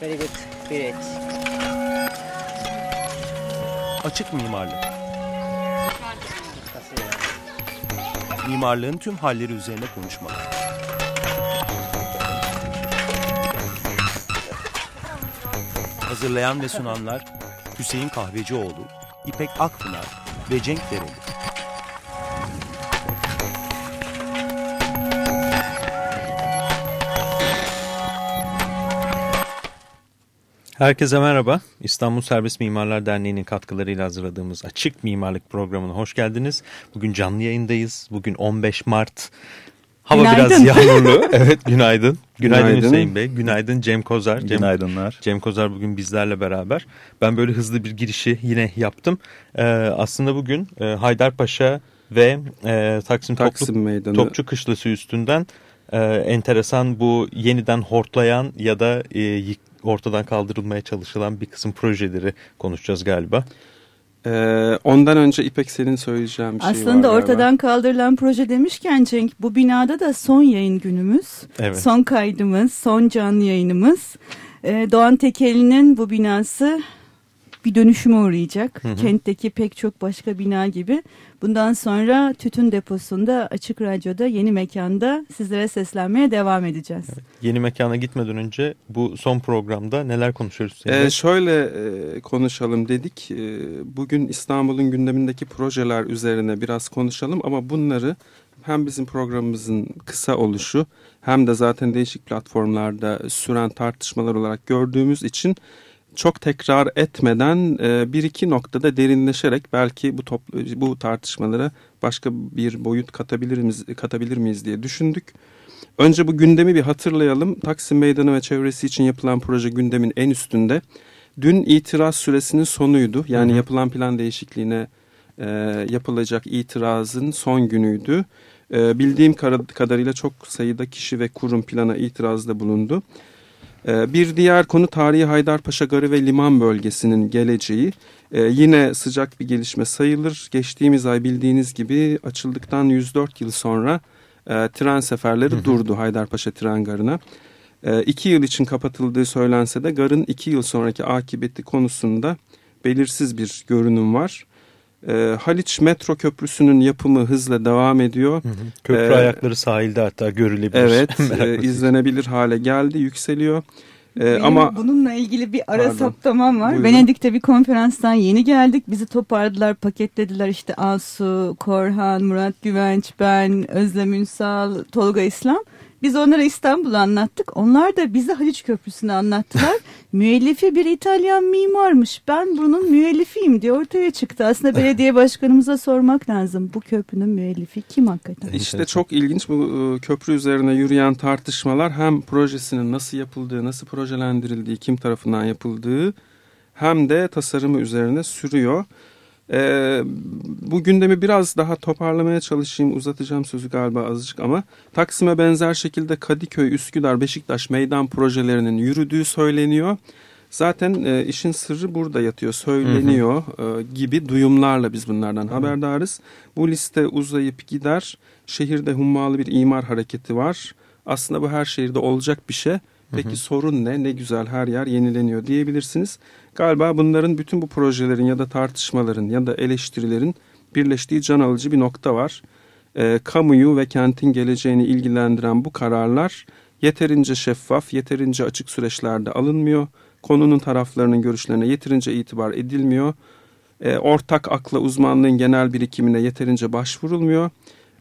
Very good. Great. Açık mimarlık. Mimarlığın tüm halleri üzerine konuşmak. Hazırlayan ve sunanlar Hüseyin Kahvecioğlu, İpek Akpınar ve Cenk Dereli. Herkese merhaba. İstanbul Serbest Mimarlar Derneği'nin katkılarıyla hazırladığımız Açık Mimarlık programına hoş geldiniz. Bugün canlı yayındayız. Bugün 15 Mart. Hava günaydın. biraz yağmurlu. evet günaydın. günaydın. Günaydın. Hüseyin Bey. Günaydın Cem Kozar. Cem, Günaydınlar. Cem Kozar bugün bizlerle beraber. Ben böyle hızlı bir girişi yine yaptım. Ee, aslında bugün e, Haydarpaşa ve e, Taksim, Taksim Toplu, Meydanı. Topçu Kışlası üstünden e, enteresan bu yeniden hortlayan ya da e, yık- ortadan kaldırılmaya çalışılan bir kısım projeleri konuşacağız galiba. Ee, ondan önce İpek senin söyleyeceğim bir şey var. Aslında ortadan kaldırılan proje demişken Cenk bu binada da son yayın günümüz. Evet. Son kaydımız, son canlı yayınımız. Ee, Doğan Tekeli'nin bu binası bir dönüşüme uğrayacak. Kentteki pek çok başka bina gibi. Bundan sonra tütün deposunda Açık Radyo'da yeni mekanda sizlere seslenmeye devam edeceğiz. Yeni mekana gitmeden önce bu son programda neler konuşuyoruz? Ee, şöyle e, konuşalım dedik. E, bugün İstanbul'un gündemindeki projeler üzerine biraz konuşalım ama bunları hem bizim programımızın kısa oluşu hem de zaten değişik platformlarda süren tartışmalar olarak gördüğümüz için çok tekrar etmeden e, bir iki noktada derinleşerek belki bu toplu, bu tartışmalara başka bir boyut katabilir miyiz, katabilir miyiz diye düşündük. Önce bu gündemi bir hatırlayalım. Taksim Meydanı ve çevresi için yapılan proje gündemin en üstünde. Dün itiraz süresinin sonuydu. Yani Hı hı. yapılan plan değişikliğine e, yapılacak itirazın son günüydü. E, bildiğim kadarıyla çok sayıda kişi ve kurum plana itirazda bulundu. E, bir diğer konu tarihi Haydarpaşa Garı ve Liman bölgesinin geleceği. E, yine sıcak bir gelişme sayılır. Geçtiğimiz ay bildiğiniz gibi açıldıktan 104 yıl sonra e, tren seferleri durdu Haydarpaşa tren garına. E, iki yıl için kapatıldığı söylense de garın iki yıl sonraki akıbeti konusunda belirsiz bir görünüm var. E, Haliç metro köprüsünün yapımı hızla devam ediyor. Hı hı. Köprü Ee, ayakları sahilde hatta görülebilir. Evet, e, izlenebilir hale geldi, yükseliyor. E, Benim ama bununla ilgili bir ara Pardon. saptamam var. Buyurun. Venedik'te bir konferanstan yeni geldik. Bizi toparladılar, paketlediler. İşte Asu, Korhan, Murat Güvenç, ben, Özlem Ünsal, Tolga İslam. Biz onlara İstanbul'u anlattık. Onlar da bize Haliç Köprüsü'nü anlattılar. Müellifi bir İtalyan mimarmış. Ben bunun müellifiyim diye ortaya çıktı. Aslında belediye başkanımıza sormak lazım. Bu köprünün müellifi kim hakikaten? işte çok ilginç bu e, köprü üzerine yürüyen tartışmalar hem projesinin nasıl yapıldığı, nasıl projelendirildiği, kim tarafından yapıldığı hem de tasarımı üzerine sürüyor. E, bu gündemi biraz daha toparlamaya çalışayım. Uzatacağım sözü galiba azıcık ama Taksim'e benzer şekilde Kadıköy, Üsküdar, Beşiktaş meydan projelerinin yürüdüğü söyleniyor. Zaten e, işin sırrı burada yatıyor. Söyleniyor e, gibi duyumlarla biz bunlardan haberdarız. Bu liste uzayıp gider. Şehirde hummalı bir imar hareketi var. Aslında bu her şehirde olacak bir şey. Peki sorun ne? Ne güzel her yer yenileniyor diyebilirsiniz. Galiba bunların bütün bu projelerin ya da tartışmaların ya da eleştirilerin birleştiği can alıcı bir nokta var. E, kamuyu ve kentin geleceğini ilgilendiren bu kararlar yeterince şeffaf, yeterince açık süreçlerde alınmıyor. Konunun taraflarının görüşlerine yeterince itibar edilmiyor. E, ortak akla uzmanlığın genel birikimine yeterince başvurulmuyor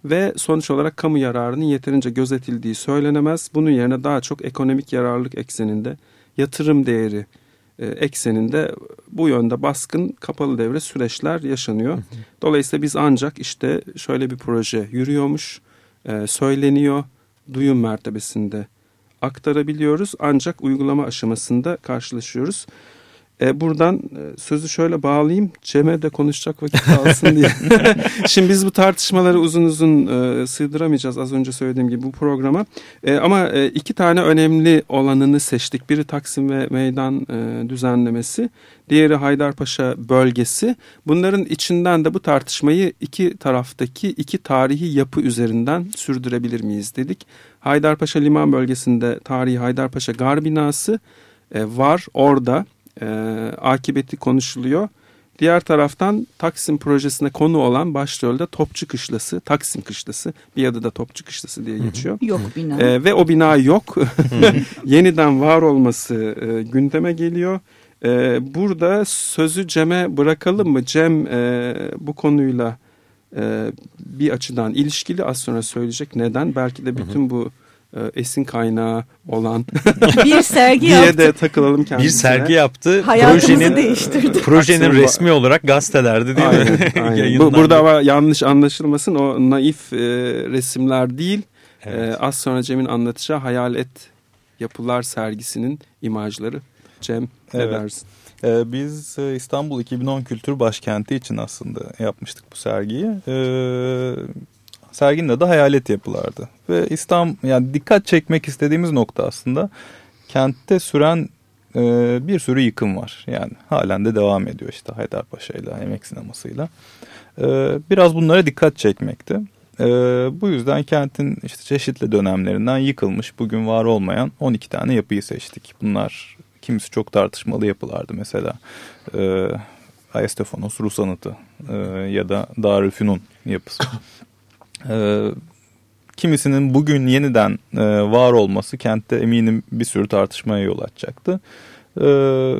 ve sonuç olarak kamu yararının yeterince gözetildiği söylenemez. Bunun yerine daha çok ekonomik yararlılık ekseninde, yatırım değeri e, ekseninde bu yönde baskın kapalı devre süreçler yaşanıyor. Dolayısıyla biz ancak işte şöyle bir proje yürüyormuş, e, söyleniyor, duyum mertebesinde aktarabiliyoruz ancak uygulama aşamasında karşılaşıyoruz. E, buradan e, sözü şöyle bağlayayım. Cem'e de konuşacak vakit kalsın diye. Şimdi biz bu tartışmaları uzun uzun e, sığdıramayacağız az önce söylediğim gibi bu programa. E, ama e, iki tane önemli olanını seçtik. Biri Taksim ve Meydan e, düzenlemesi. Diğeri Haydarpaşa bölgesi. Bunların içinden de bu tartışmayı iki taraftaki iki tarihi yapı üzerinden sürdürebilir miyiz dedik. Haydarpaşa Liman bölgesinde tarihi Haydarpaşa Gar binası e, var orada. E, akıbeti konuşuluyor. Diğer taraftan Taksim projesine konu olan başrolde Topçu Kışlası, Taksim Kışlası bir adı da Topçu Kışlası diye geçiyor. Yok bina. E, ve o bina yok. Yeniden var olması e, gündeme geliyor. E, burada sözü Cem'e bırakalım mı? Cem e, bu konuyla e, bir açıdan ilişkili az sonra söyleyecek. Neden? Belki de bütün bu e, esin kaynağı olan bir sergi diye yaptı. de takılalım kendisine. Bir sergi yaptı. Hayatımızı projenin, değiştirdi. Projenin resmi olarak gazetelerde değil Aynen, mi? aynen. Bu, burada ama yanlış anlaşılmasın o naif e, resimler değil. Evet. E, az sonra Cem'in anlatacağı hayalet yapılar sergisinin imajları. Cem ne Evet. dersin? Ee, biz e, İstanbul 2010 Kültür Başkenti için aslında yapmıştık bu sergiyi. Ee, serginin adı Hayalet Yapılardı. Ve İstanbul yani dikkat çekmek istediğimiz nokta aslında kentte süren e, bir sürü yıkım var. Yani halen de devam ediyor işte Haydarpaşa'yla, Emek Sineması'yla. Ee, biraz bunlara dikkat çekmekti. Ee, bu yüzden kentin işte çeşitli dönemlerinden yıkılmış, bugün var olmayan 12 tane yapıyı seçtik. Bunlar kimisi çok tartışmalı yapılardı mesela. Ee, Ayestefanos Rus Anıtı e, ya da Darülfünun yapısı. Ee, kimisinin bugün yeniden e, var olması kentte eminim bir sürü tartışmaya yol açacaktı. Ee,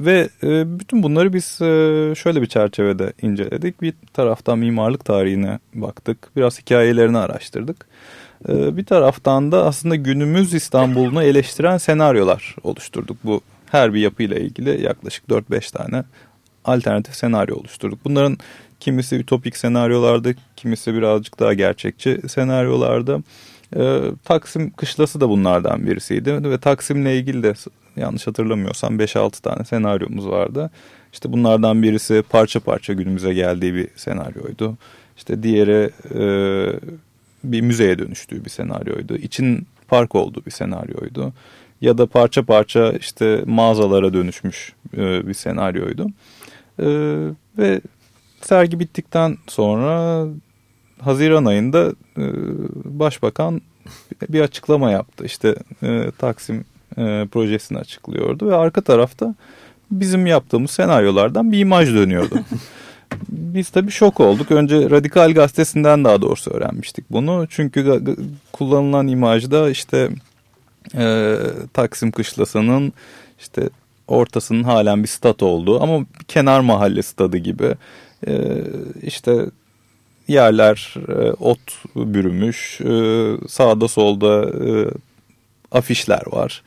ve e, bütün bunları biz e, şöyle bir çerçevede inceledik. Bir taraftan mimarlık tarihine baktık. Biraz hikayelerini araştırdık. Ee, bir taraftan da aslında günümüz İstanbul'unu eleştiren senaryolar oluşturduk. Bu her bir yapıyla ilgili yaklaşık 4-5 tane alternatif senaryo oluşturduk. Bunların kimisi ütopik senaryolardı, kimisi birazcık daha gerçekçi senaryolardı. Ee, Taksim Kışlası da bunlardan birisiydi ve Taksim'le ilgili de yanlış hatırlamıyorsam 5-6 tane senaryomuz vardı. İşte bunlardan birisi parça parça günümüze geldiği bir senaryoydu. İşte diğeri e, bir müzeye dönüştüğü bir senaryoydu. İçin park olduğu bir senaryoydu. Ya da parça parça işte mağazalara dönüşmüş e, bir senaryoydu. E, ve sergi bittikten sonra Haziran ayında e, Başbakan bir açıklama yaptı. İşte e, Taksim e, projesini açıklıyordu ve arka tarafta bizim yaptığımız senaryolardan bir imaj dönüyordu. Biz tabii şok olduk. Önce Radikal Gazetesi'nden daha doğrusu öğrenmiştik bunu. Çünkü kullanılan imajda işte e, Taksim Kışlası'nın işte ortasının halen bir stat olduğu ama kenar mahalle stadı gibi. E, işte yerler e, ot bürümüş, e, sağda solda e, afişler var.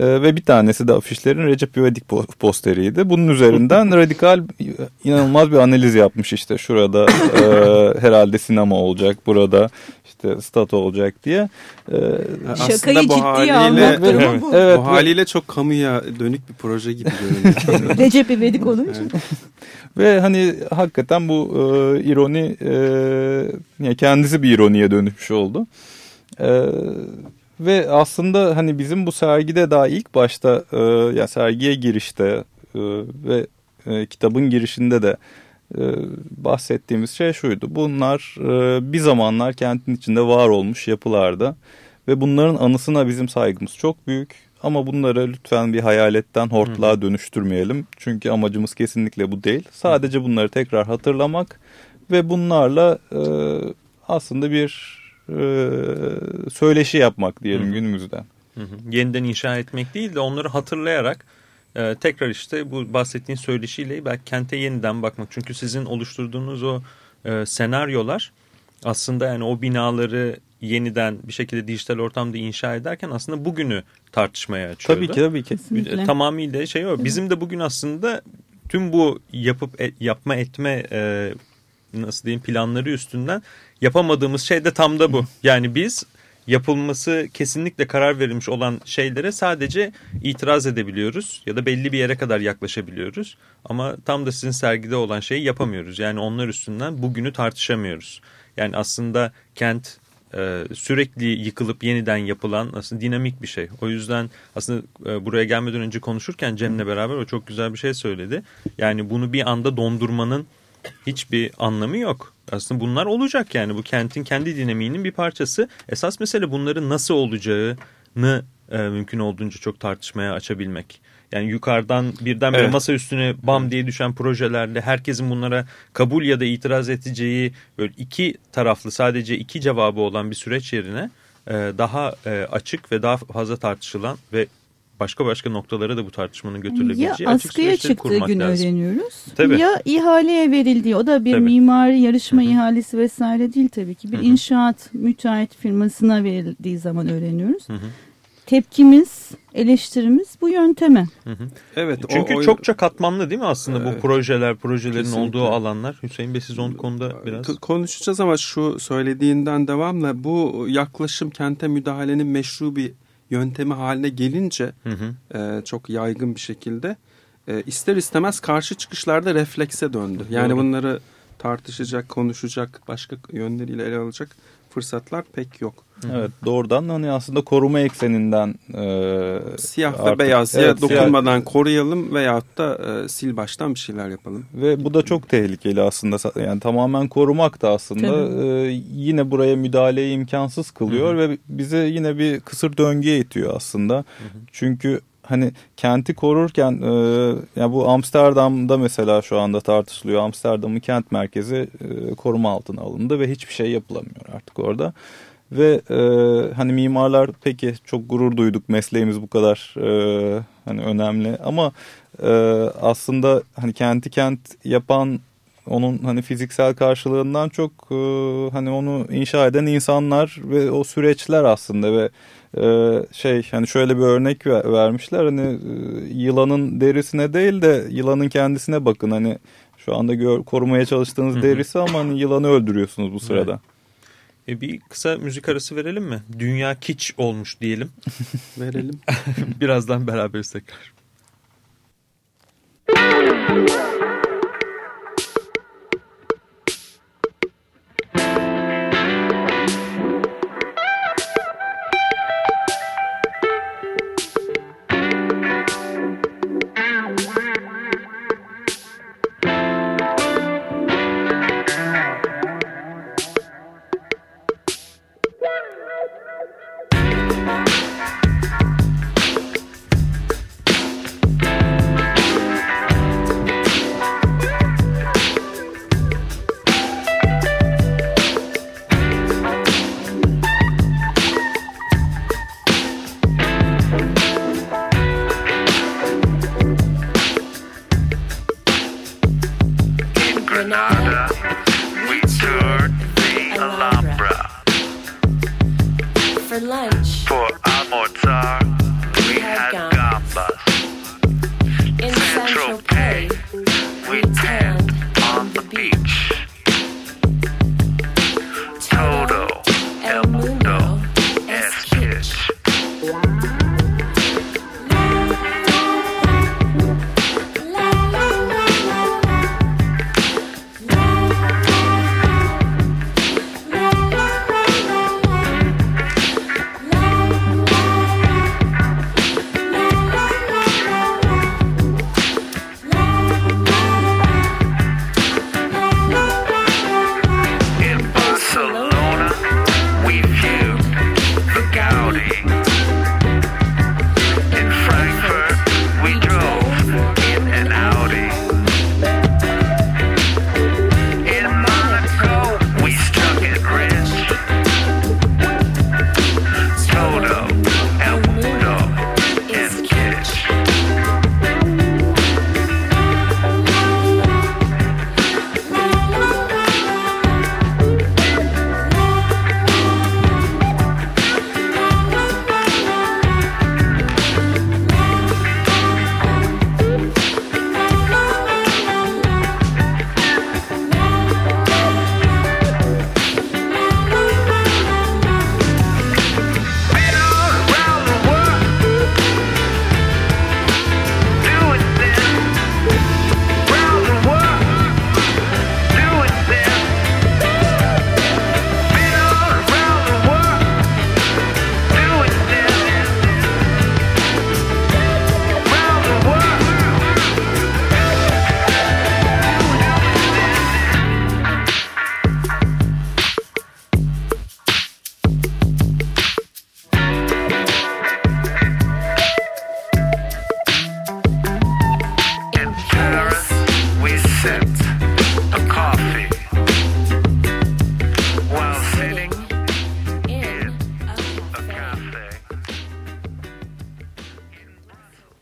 Ee, ve bir tanesi de afişlerin Recep İvedik posteriydi. Bunun üzerinden radikal inanılmaz bir analiz yapmış işte şurada e, herhalde sinema olacak, burada işte stat olacak diye. Ee, Şakayı bu ciddiye haliyle, almak durumu evet, bu. Evet, bu haliyle çok kamuya dönük bir proje gibi görünüyor. Recep İvedik olunca. Evet. Ve hani hakikaten bu e, ironi e, kendisi bir ironiye dönüşmüş oldu. Evet ve aslında hani bizim bu sergide daha ilk başta e, ya sergiye girişte e, ve e, kitabın girişinde de e, bahsettiğimiz şey şuydu. Bunlar e, bir zamanlar kentin içinde var olmuş yapılarda ve bunların anısına bizim saygımız çok büyük. Ama bunları lütfen bir hayaletten hortlağa dönüştürmeyelim. Çünkü amacımız kesinlikle bu değil. Sadece bunları tekrar hatırlamak ve bunlarla e, aslında bir e, söyleşi yapmak diyelim hı. günümüzde. Hı hı. Yeniden inşa etmek değil de onları hatırlayarak e, tekrar işte bu bahsettiğin söyleşiyle belki kente yeniden bakmak. Çünkü sizin oluşturduğunuz o e, senaryolar aslında yani o binaları yeniden bir şekilde dijital ortamda inşa ederken aslında bugünü tartışmaya açıyordu. Tabii ki tabii ki. Kesinlikle. Tamamıyla şey o. Bizim de bugün aslında tüm bu yapıp et, yapma etme e, nasıl diyeyim planları üstünden yapamadığımız şey de tam da bu. Yani biz yapılması kesinlikle karar verilmiş olan şeylere sadece itiraz edebiliyoruz ya da belli bir yere kadar yaklaşabiliyoruz. Ama tam da sizin sergide olan şeyi yapamıyoruz. Yani onlar üstünden bugünü tartışamıyoruz. Yani aslında kent e, sürekli yıkılıp yeniden yapılan aslında dinamik bir şey. O yüzden aslında e, buraya gelmeden önce konuşurken Cem'le beraber o çok güzel bir şey söyledi. Yani bunu bir anda dondurmanın hiçbir anlamı yok. Aslında bunlar olacak yani bu kentin kendi dinamiğinin bir parçası. Esas mesele bunların nasıl olacağını e, mümkün olduğunca çok tartışmaya açabilmek. Yani yukarıdan birden Evet. masa üstüne bam diye düşen projelerle herkesin bunlara kabul ya da itiraz edeceği böyle iki taraflı sadece iki cevabı olan bir süreç yerine e, daha e, açık ve daha fazla tartışılan ve başka başka noktalara da bu tartışmanın Ya götürülebileceği açık askıya çıktığı kurmak gün lazım. öğreniyoruz. Tabii. Ya ihaleye verildiği o da bir Tabii. mimari yarışma Hı hı. ihalesi vesaire değil tabii ki. Bir Hı hı. inşaat müteahhit firmasına verildiği zaman öğreniyoruz. Hı hı, Tepkimiz, eleştirimiz bu yönteme. hı hı. Evet. o- Çünkü o- çokça katmanlı değil mi aslında bu Evet. projeler, projelerin Kesinlikle. olduğu alanlar? Hüseyin Bey siz onun konuda biraz... Konuşacağız ama şu söylediğinden devamla bu yaklaşım kente müdahalenin meşru bir yöntemi haline gelince Hı hı. e, çok yaygın bir şekilde e, ister istemez karşı çıkışlarda reflekse döndü. Yani Doğru. bunları tartışacak, konuşacak, başka yönleriyle ele alacak fırsatlar pek yok. Evet doğrudan hani aslında koruma ekseninden e, Siyah ve artık- beyaz ya Evet, siyah- dokunmadan koruyalım veyahut da e, sil baştan bir şeyler yapalım. Ve bu da çok tehlikeli aslında. Yani tamamen korumak da aslında e, yine buraya müdahaleyi imkansız kılıyor ve bize yine bir kısır döngüye itiyor aslında. Çünkü hani kenti korurken e, yani bu Amsterdam'da mesela şu anda tartışılıyor. Amsterdam'ın kent merkezi e, koruma altına alındı ve hiçbir şey yapılamıyor artık orada. Ve e, hani mimarlar peki çok gurur duyduk mesleğimiz bu kadar e, hani önemli ama e, aslında hani kenti kent yapan onun hani fiziksel karşılığından çok e, hani onu inşa eden insanlar ve o süreçler aslında ve şey hani şöyle bir örnek ver- vermişler hani e, yılanın derisine değil de yılanın kendisine bakın hani şu anda gör, korumaya çalıştığınız Hı hı. derisi ama hani yılanı öldürüyorsunuz bu sırada. E bir kısa müzik arası verelim mi? Dünya kiç olmuş diyelim. Verelim. Birazdan beraberiz tekrar. bus.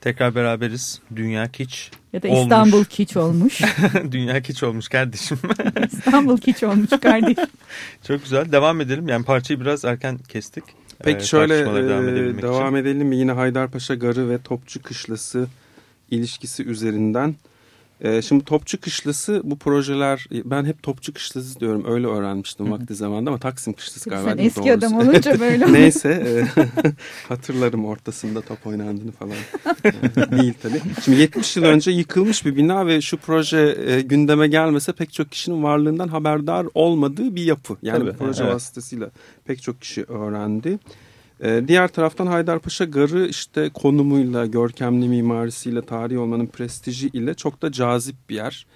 Tekrar beraberiz. Dünya kiç Ya da olmuş. İstanbul kiç olmuş. Dünya kiç olmuş kardeşim. İstanbul kiç olmuş kardeşim. Çok güzel. Devam edelim. Yani parçayı biraz erken kestik. Peki Ee, şöyle devam e, devam, için. edelim mi? Yine Haydarpaşa Garı ve Topçu Kışlası ilişkisi üzerinden. E, şimdi Topçu Kışlası bu projeler ben hep Topçu Kışlası diyorum öyle öğrenmiştim vakti zamanında ama Taksim Kışlası galiba. Sen eski Doğrusu. adam olunca böyle. Neyse e, hatırlarım ortasında top oynandığını falan. E, Değil tabii. Şimdi 70 yıl önce yıkılmış bir bina ve şu proje e, gündeme gelmese pek çok kişinin varlığından haberdar olmadığı bir yapı. Yani Tabii, bu proje evet. vasıtasıyla pek çok kişi öğrendi. E, diğer taraftan Haydarpaşa Garı işte konumuyla, görkemli mimarisiyle, tarihi olmanın prestiji ile çok da cazip bir yer.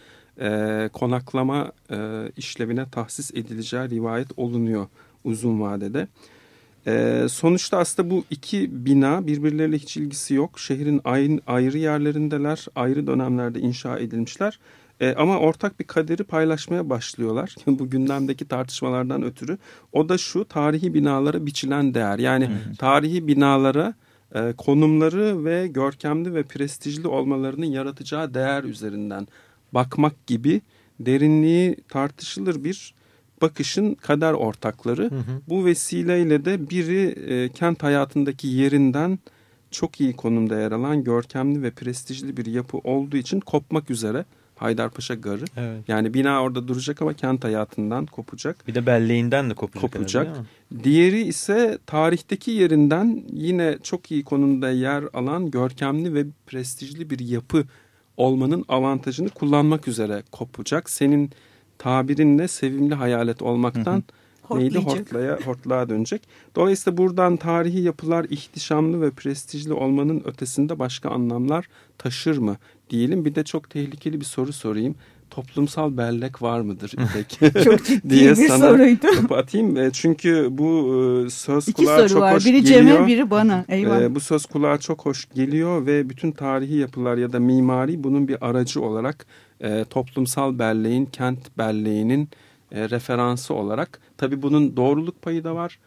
E, konaklama e, işlevine tahsis edileceği rivayet olunuyor uzun vadede. Ee, sonuçta aslında bu iki bina birbirleriyle hiç ilgisi yok. Şehrin ayrı yerlerindeler, ayrı dönemlerde inşa edilmişler. Ee, ama ortak bir kaderi paylaşmaya başlıyorlar. bu gündemdeki tartışmalardan ötürü. O da şu tarihi binalara biçilen değer. Yani tarihi binalara e, konumları ve görkemli ve prestijli olmalarının yaratacağı değer üzerinden bakmak gibi derinliği tartışılır bir bakışın kader ortakları. Hı hı. Bu vesileyle de biri e, kent hayatındaki yerinden çok iyi konumda yer alan görkemli ve prestijli bir yapı olduğu için kopmak üzere Haydarpaşa Garı. Evet. Yani bina orada duracak ama kent hayatından kopacak. Bir de belleğinden de kopacak. Kopacak. herhalde? Diğeri ise tarihteki yerinden yine çok iyi konumda yer alan görkemli ve prestijli bir yapı olmanın avantajını kullanmak üzere kopacak. Senin tabirinle sevimli hayalet olmaktan neydi hortlaya hortluğa dönecek. Dolayısıyla buradan tarihi yapılar ihtişamlı ve prestijli olmanın ötesinde başka anlamlar taşır mı diyelim. Bir de çok tehlikeli bir soru sorayım. Toplumsal bellek var mıdır İpek? Çok ciddi diye bir sana soruydu. topu atayım. E, Çünkü bu e, söz İki kulağa soru çok var. hoş Biri geliyor. Cem'e biri bana. E, bu söz kulağa çok hoş geliyor ve bütün tarihi yapılar ya da mimari bunun bir aracı olarak toplumsal belleğin, kent belleğinin referansı olarak. Tabii bunun doğruluk payı da var,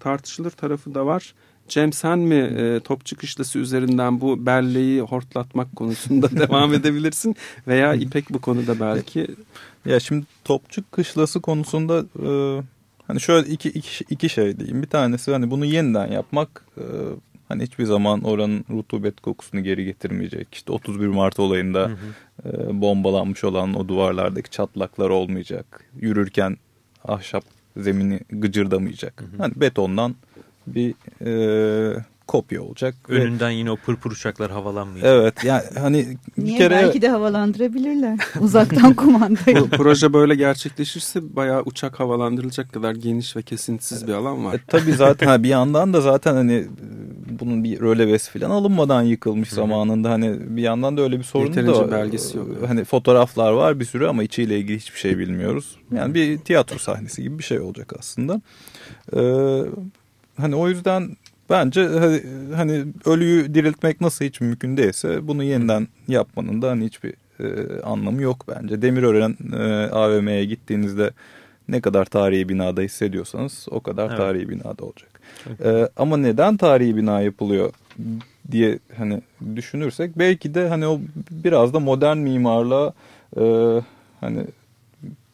tartışılır tarafı da var. Cem sen mi e, topçu kışlası üzerinden bu belleği hortlatmak konusunda devam edebilirsin veya İpek bu konuda belki Ya şimdi topçu kışlası konusunda e, hani şöyle iki, iki, iki şey diyeyim. Bir tanesi hani bunu yeniden yapmak e, hani hiçbir zaman oranın rutubet kokusunu geri getirmeyecek. İşte 31 Mart olayında e, bombalanmış olan o duvarlardaki çatlaklar olmayacak. Yürürken ahşap zemini gıcırdamayacak. Hani betondan bir e, kopya olacak. Ve- Önünden yine o pırpır uçaklar havalanmayacak. evet yani hani bir Niye? kere Belki de havalandırabilirler. Uzaktan kumandayla. Bu proje böyle gerçekleşirse bayağı uçak havalandırılacak kadar geniş ve kesintisiz bir alan var. E, tabii zaten ha, bir yandan da zaten hani e, bunun bir rölevesi falan alınmadan yıkılmış zamanında hani bir yandan da öyle bir sorun da Yeterince var. belgesi yok. E, Hani fotoğraflar var bir sürü ama içiyle ilgili hiçbir şey bilmiyoruz. Yani bir tiyatro sahnesi gibi bir şey olacak aslında. Ee, hani o yüzden bence hani, hani ölüyü diriltmek nasıl hiç mümkün değilse bunu yeniden yapmanın da hani hiçbir e, anlamı yok bence. Demirören e, AVM'ye gittiğinizde ne kadar tarihi binada hissediyorsanız o kadar Evet. tarihi binada olacak. Ee, ama neden tarihi bina yapılıyor diye hani düşünürsek belki de hani o biraz da modern mimarlığa e, hani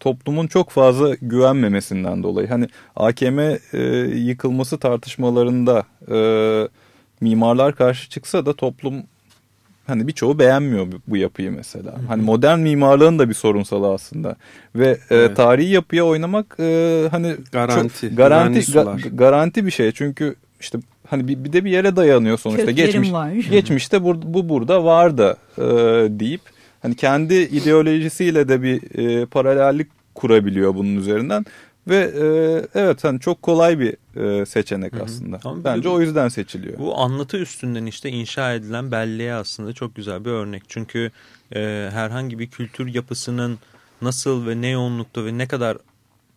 toplumun çok fazla güvenmemesinden dolayı hani AKM e, yıkılması tartışmalarında e, mimarlar karşı çıksa da toplum hani birçoğu beğenmiyor bu, bu yapıyı mesela. Hani modern mimarlığın da bir sorunsalı aslında ve e, Evet. tarihi yapıya oynamak e, hani Garanti, çok- garanti ga- garanti bir şey çünkü işte hani bir, bir de bir yere dayanıyor sonuçta Köklerim geçmiş var. geçmişte bu, bu burada vardı e, deyip hani kendi ideolojisiyle de bir e, paralellik kurabiliyor bunun üzerinden ve e, evet hani çok kolay bir e, seçenek Hı hı. aslında. Bence bu- o yüzden seçiliyor. Bu anlatı üstünden işte inşa edilen belleğe aslında çok güzel bir örnek. Çünkü e, herhangi bir kültür yapısının nasıl ve ne yoğunlukta ve ne kadar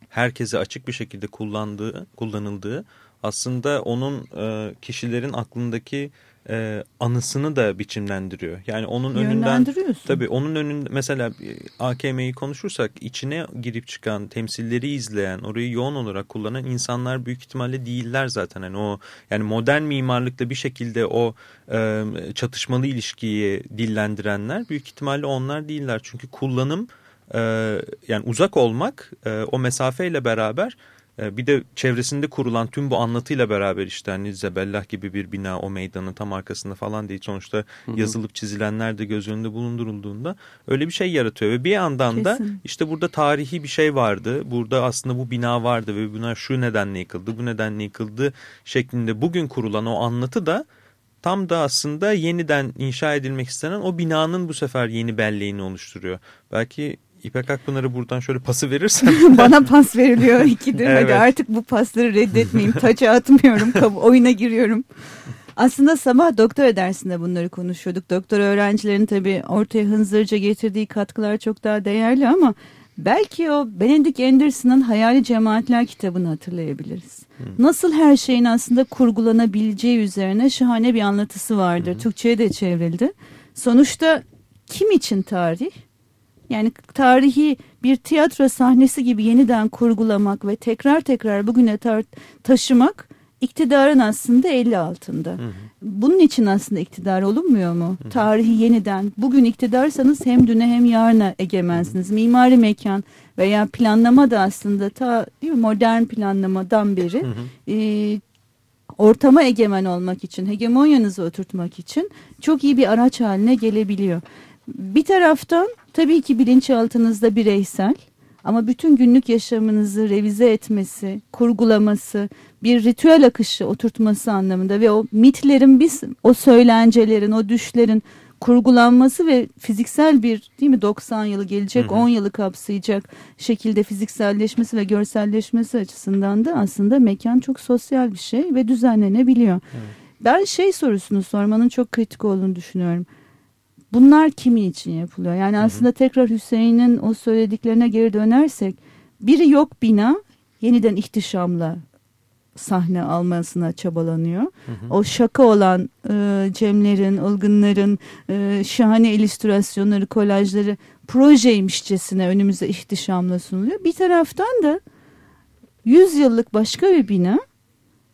herkese açık bir şekilde kullandığı, kullanıldığı aslında onun e, kişilerin aklındaki e, anısını da biçimlendiriyor. Yani onun önünden tabii onun önünde mesela AKM'yi konuşursak içine girip çıkan temsilleri izleyen, orayı yoğun olarak kullanan insanlar büyük ihtimalle değiller zaten. Yani o yani modern mimarlıkla bir şekilde o e, çatışmalı ilişkiyi dillendirenler büyük ihtimalle onlar değiller. Çünkü kullanım e, yani uzak olmak e, o mesafeyle beraber e, bir de çevresinde kurulan tüm bu anlatıyla beraber işte hani Zebellah gibi bir bina o meydanın tam arkasında falan değil. Sonuçta hı hı. yazılıp çizilenler de göz önünde bulundurulduğunda öyle bir şey yaratıyor. Ve bir yandan Kesin. da işte burada tarihi bir şey vardı. Burada aslında bu bina vardı ve buna şu nedenle yıkıldı, bu nedenle yıkıldı şeklinde bugün kurulan o anlatı da tam da aslında yeniden inşa edilmek istenen o binanın bu sefer yeni belleğini oluşturuyor. Belki İpek Akpınar'ı buradan şöyle pası verirsen. Bana pas veriliyor ikidir. evet. Hadi artık bu pasları reddetmeyeyim. Taça atmıyorum. oyuna giriyorum. Aslında sabah doktora dersinde bunları konuşuyorduk. Doktor öğrencilerin tabii ortaya hınzırca getirdiği katkılar çok daha değerli ama belki o Benedict Anderson'ın Hayali Cemaatler kitabını hatırlayabiliriz. Hmm. Nasıl her şeyin aslında kurgulanabileceği üzerine şahane bir anlatısı vardır. Hmm. Türkçe'ye de çevrildi. Sonuçta kim için tarih? Yani tarihi bir tiyatro sahnesi gibi yeniden kurgulamak ve tekrar tekrar bugüne taşımak iktidarın aslında eli altında. Hı hı. Bunun için aslında iktidar olunmuyor mu? Hı hı. Tarihi yeniden. Bugün iktidarsanız hem düne hem yarına egemensiniz. Hı hı. Mimari mekan veya planlama da aslında ta değil mi, modern planlamadan beri hı hı. E, ortama egemen olmak için, hegemonyanızı oturtmak için çok iyi bir araç haline gelebiliyor. Bir taraftan tabii ki bilinçaltınızda bireysel ama bütün günlük yaşamınızı revize etmesi, kurgulaması, bir ritüel akışı oturtması anlamında ve o mitlerin biz o söylencelerin, o düşlerin kurgulanması ve fiziksel bir değil mi 90 yılı gelecek hı hı. 10 yılı kapsayacak şekilde fizikselleşmesi ve görselleşmesi açısından da aslında mekan çok sosyal bir şey ve düzenlenebiliyor. Evet. Ben şey sorusunu sormanın çok kritik olduğunu düşünüyorum bunlar kimin için yapılıyor? Yani aslında tekrar Hüseyin'in o söylediklerine geri dönersek biri yok bina yeniden ihtişamla sahne almasına çabalanıyor. Hı hı. O şaka olan e, Cemlerin, Ilgınların e, şahane illüstrasyonları, kolajları projeymişçesine önümüze ihtişamla sunuluyor. Bir taraftan da 100 yıllık başka bir bina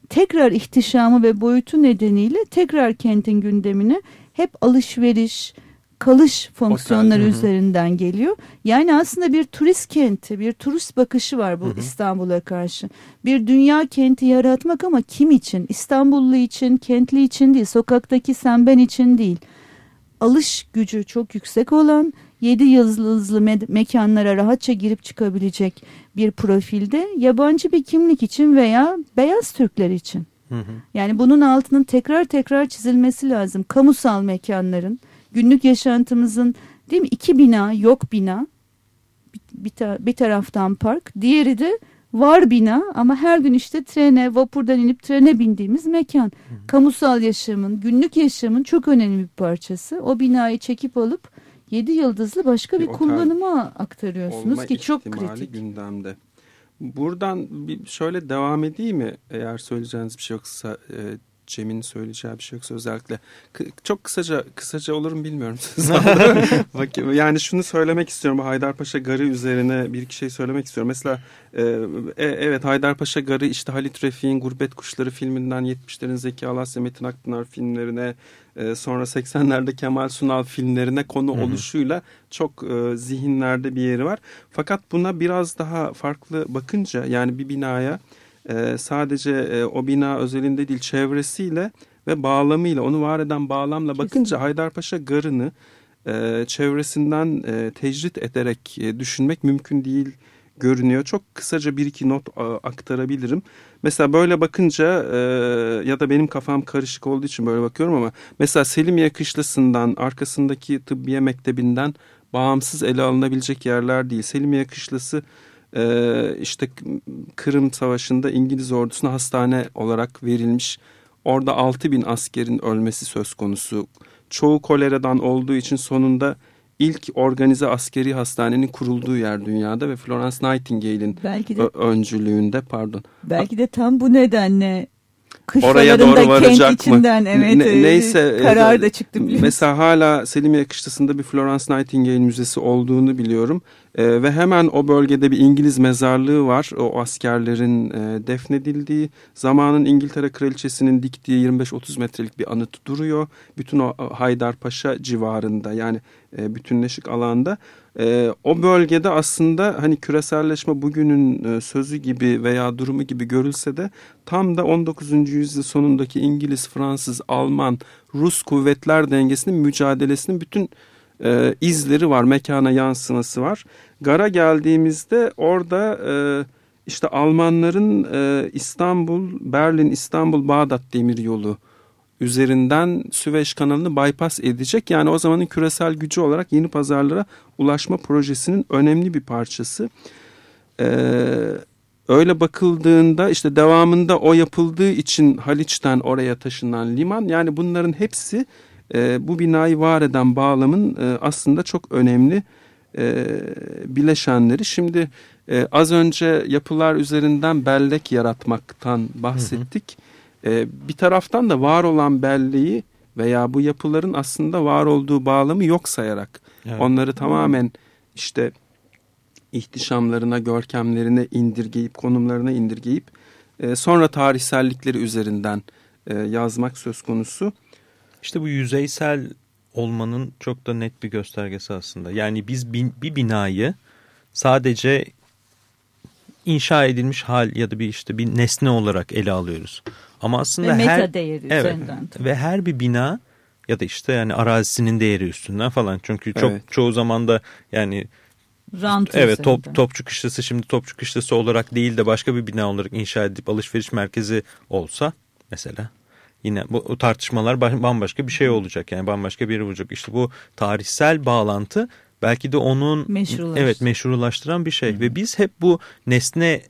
tekrar ihtişamı ve boyutu nedeniyle tekrar kentin gündemine hep alışveriş, kalış fonksiyonları Otel. üzerinden geliyor. Yani aslında bir turist kenti, bir turist bakışı var bu İstanbul'a karşı. Bir dünya kenti yaratmak ama kim için? İstanbullu için, kentli için değil, sokaktaki sen ben için değil. Alış gücü çok yüksek olan, yedi yıldızlı me mekanlara rahatça girip çıkabilecek bir profilde yabancı bir kimlik için veya beyaz Türkler için. Hı hı. Yani bunun altının tekrar tekrar çizilmesi lazım. Kamusal mekanların, günlük yaşantımızın değil mi iki bina yok bina bir, bir, bir taraftan park diğeri de var bina ama her gün işte trene vapurdan inip trene bindiğimiz mekan. Hı hı. Kamusal yaşamın günlük yaşamın çok önemli bir parçası. O binayı çekip alıp yedi yıldızlı başka bir, bir kullanıma aktarıyorsunuz ki çok kritik. gündemde. Buradan bir şöyle devam edeyim mi? Eğer söyleyeceğiniz bir şey yoksa e, Cem'in söyleyeceği bir şey yoksa özellikle çok kısaca kısaca olur mu bilmiyorum. yani şunu söylemek istiyorum Haydarpaşa Garı üzerine bir iki şey söylemek istiyorum. Mesela e, e, evet Haydarpaşa Garı işte Halit Refik'in Gurbet Kuşları filminden 70'lerin Zeki Alasya Metin Akpınar filmlerine e, sonra 80'lerde Kemal Sunal filmlerine konu Hı -hı. oluşuyla çok e, zihinlerde bir yeri var. Fakat buna biraz daha farklı bakınca yani bir binaya e, sadece e, o bina özelinde değil çevresiyle ve bağlamıyla onu var eden bağlamla bakınca Haydarpaşa Garı'nı e, çevresinden e, tecrit ederek e, düşünmek mümkün değil görünüyor. Çok kısaca bir iki not a, aktarabilirim. Mesela böyle bakınca e, ya da benim kafam karışık olduğu için böyle bakıyorum ama mesela Selimiye Kışlası'ndan arkasındaki tıbbiye mektebinden bağımsız ele alınabilecek yerler değil. Selimiye Kışlası e, işte Kırım Savaşı'nda İngiliz ordusuna hastane olarak verilmiş. Orada 6 bin askerin ölmesi söz konusu. Çoğu koleradan olduğu için sonunda ilk organize askeri hastanenin kurulduğu yer dünyada ve Florence Nightingale'in öncülüğünde pardon. Belki de tam bu nedenle oraya doğru varacak içinden, mı? Evet, ne, neyse karar da çıktı biliyorsun. Mesela hala Selimiye Kışlası'nda bir Florence Nightingale Müzesi olduğunu biliyorum. E, ve hemen o bölgede bir İngiliz mezarlığı var. O askerlerin e, defnedildiği, zamanın İngiltere Kraliçesi'nin diktiği 25-30 metrelik bir anıt duruyor. Bütün o Haydarpaşa civarında yani e, bütünleşik alanda. E, o bölgede aslında hani küreselleşme bugünün e, sözü gibi veya durumu gibi görülse de tam da 19. yüzyıl sonundaki İngiliz, Fransız, Alman, Rus kuvvetler dengesinin mücadelesinin bütün e, izleri var, mekana yansıması var. Gara geldiğimizde orada e, işte Almanların e, İstanbul, Berlin, İstanbul, Bağdat demir yolu üzerinden Süveyş kanalını bypass edecek. Yani o zamanın küresel gücü olarak yeni pazarlara ulaşma projesinin önemli bir parçası. Ee, öyle bakıldığında işte devamında o yapıldığı için Haliç'ten oraya taşınan liman yani bunların hepsi e, bu binayı var eden bağlamın e, aslında çok önemli e, bileşenleri. Şimdi e, az önce yapılar üzerinden bellek yaratmaktan bahsettik. Hı hı. E, bir taraftan da var olan belleği veya bu yapıların aslında var olduğu bağlamı yok sayarak evet. onları tamamen işte ihtişamlarına, görkemlerine indirgeyip, konumlarına indirgeyip e, sonra tarihsellikleri üzerinden e, yazmak söz konusu. İşte bu yüzeysel olmanın çok da net bir göstergesi aslında. Yani biz bir, bir binayı sadece inşa edilmiş hal ya da bir işte bir nesne olarak ele alıyoruz. Ama aslında ve her değeri evet, üzerinden. Ve her bir bina ya da işte yani arazisinin değeri üstünden falan. Çünkü çok evet. çoğu zaman da yani Rant evet top, Topçu Kışlası şimdi Topçu Kışlası olarak değil de başka bir bina olarak inşa edip alışveriş merkezi olsa mesela yine bu tartışmalar bambaşka bir şey olacak yani bambaşka bir olacak. İşte bu tarihsel bağlantı belki de onun evet meşrulaştıran bir şey Hı. ve biz hep bu nesne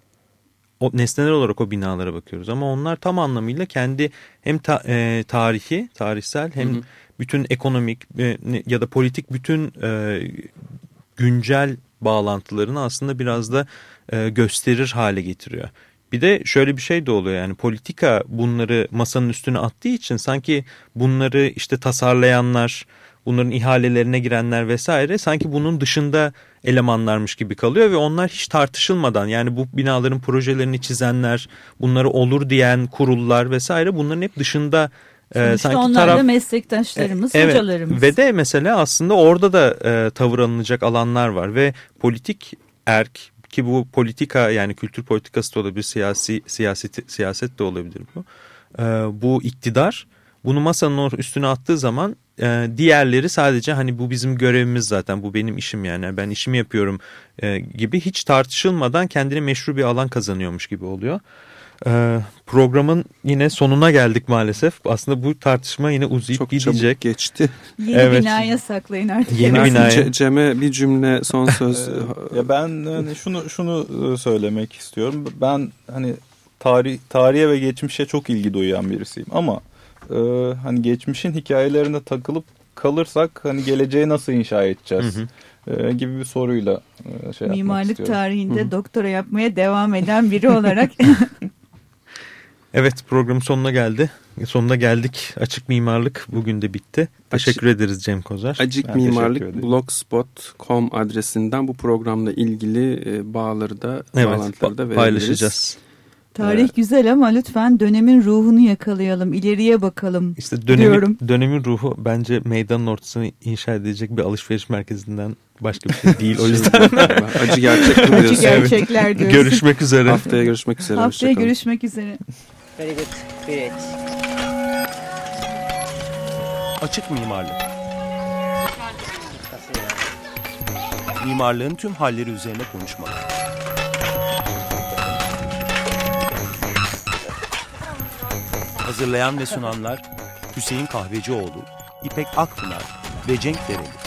o nesneler olarak o binalara bakıyoruz ama onlar tam anlamıyla kendi hem ta, e, tarihi, tarihsel hem hı hı. bütün ekonomik e, ya da politik bütün e, güncel bağlantılarını aslında biraz da e, gösterir hale getiriyor. Bir de şöyle bir şey de oluyor yani politika bunları masanın üstüne attığı için sanki bunları işte tasarlayanlar, bunların ihalelerine girenler vesaire sanki bunun dışında elemanlarmış gibi kalıyor ve onlar hiç tartışılmadan yani bu binaların projelerini çizenler, bunları olur diyen kurullar vesaire bunların hep dışında e, Sonuçta sanki onlar taraf, da meslektaşlarımız, e, evet, hocalarımız. Ve de mesela aslında orada da e, tavır alınacak alanlar var ve politik erk ki bu politika yani kültür politikası da olabilir, siyasi siyaset siyaset de olabilir bu. E, bu iktidar bunu masanın üstüne attığı zaman e, diğerleri sadece hani bu bizim görevimiz zaten bu benim işim yani ben işimi yapıyorum e, gibi hiç tartışılmadan kendine meşru bir alan kazanıyormuş gibi oluyor. E, programın yine sonuna geldik maalesef. Aslında bu tartışma yine uzayıp Çok gidecek. Çok geçti. Yeni evet. binaya saklayın artık. Yeni binaya. Cem'e bir cümle son söz. ya ben hani şunu şunu e, söylemek istiyorum. Ben hani tarih tarihe ve geçmişe çok ilgi duyan birisiyim ama e, hani geçmişin hikayelerine takılıp kalırsak hani geleceği nasıl inşa edeceğiz? Hı hı e, gibi bir soruyla e, şey Mimarlık tarihinde Hı -hı. doktora yapmaya devam eden biri olarak. evet program sonuna geldi. Sonuna geldik. Açık Mimarlık bugün de bitti. Teşekkür Açık, ederiz Cem Kozar. Açık Mimarlık blogspot.com adresinden bu programla ilgili e, bağları da evet, bağlantıları da paylaşacağız. Tarih evet. güzel ama lütfen dönemin ruhunu yakalayalım, ileriye bakalım İşte dönemin, diyorum. Dönemin ruhu bence meydanın ortasını inşa edecek bir alışveriş merkezinden başka bir şey değil. O yüzden acı gerçek Acı gerçekler diyorsun. görüşmek üzere. Haftaya görüşmek üzere. Haftaya görüşmek üzere. Açık mimarlık. Mimarlığın tüm halleri üzerine konuşmalar. Hazırlayan ve sunanlar Hüseyin Kahvecioğlu, İpek Akpınar ve Cenk Dereli.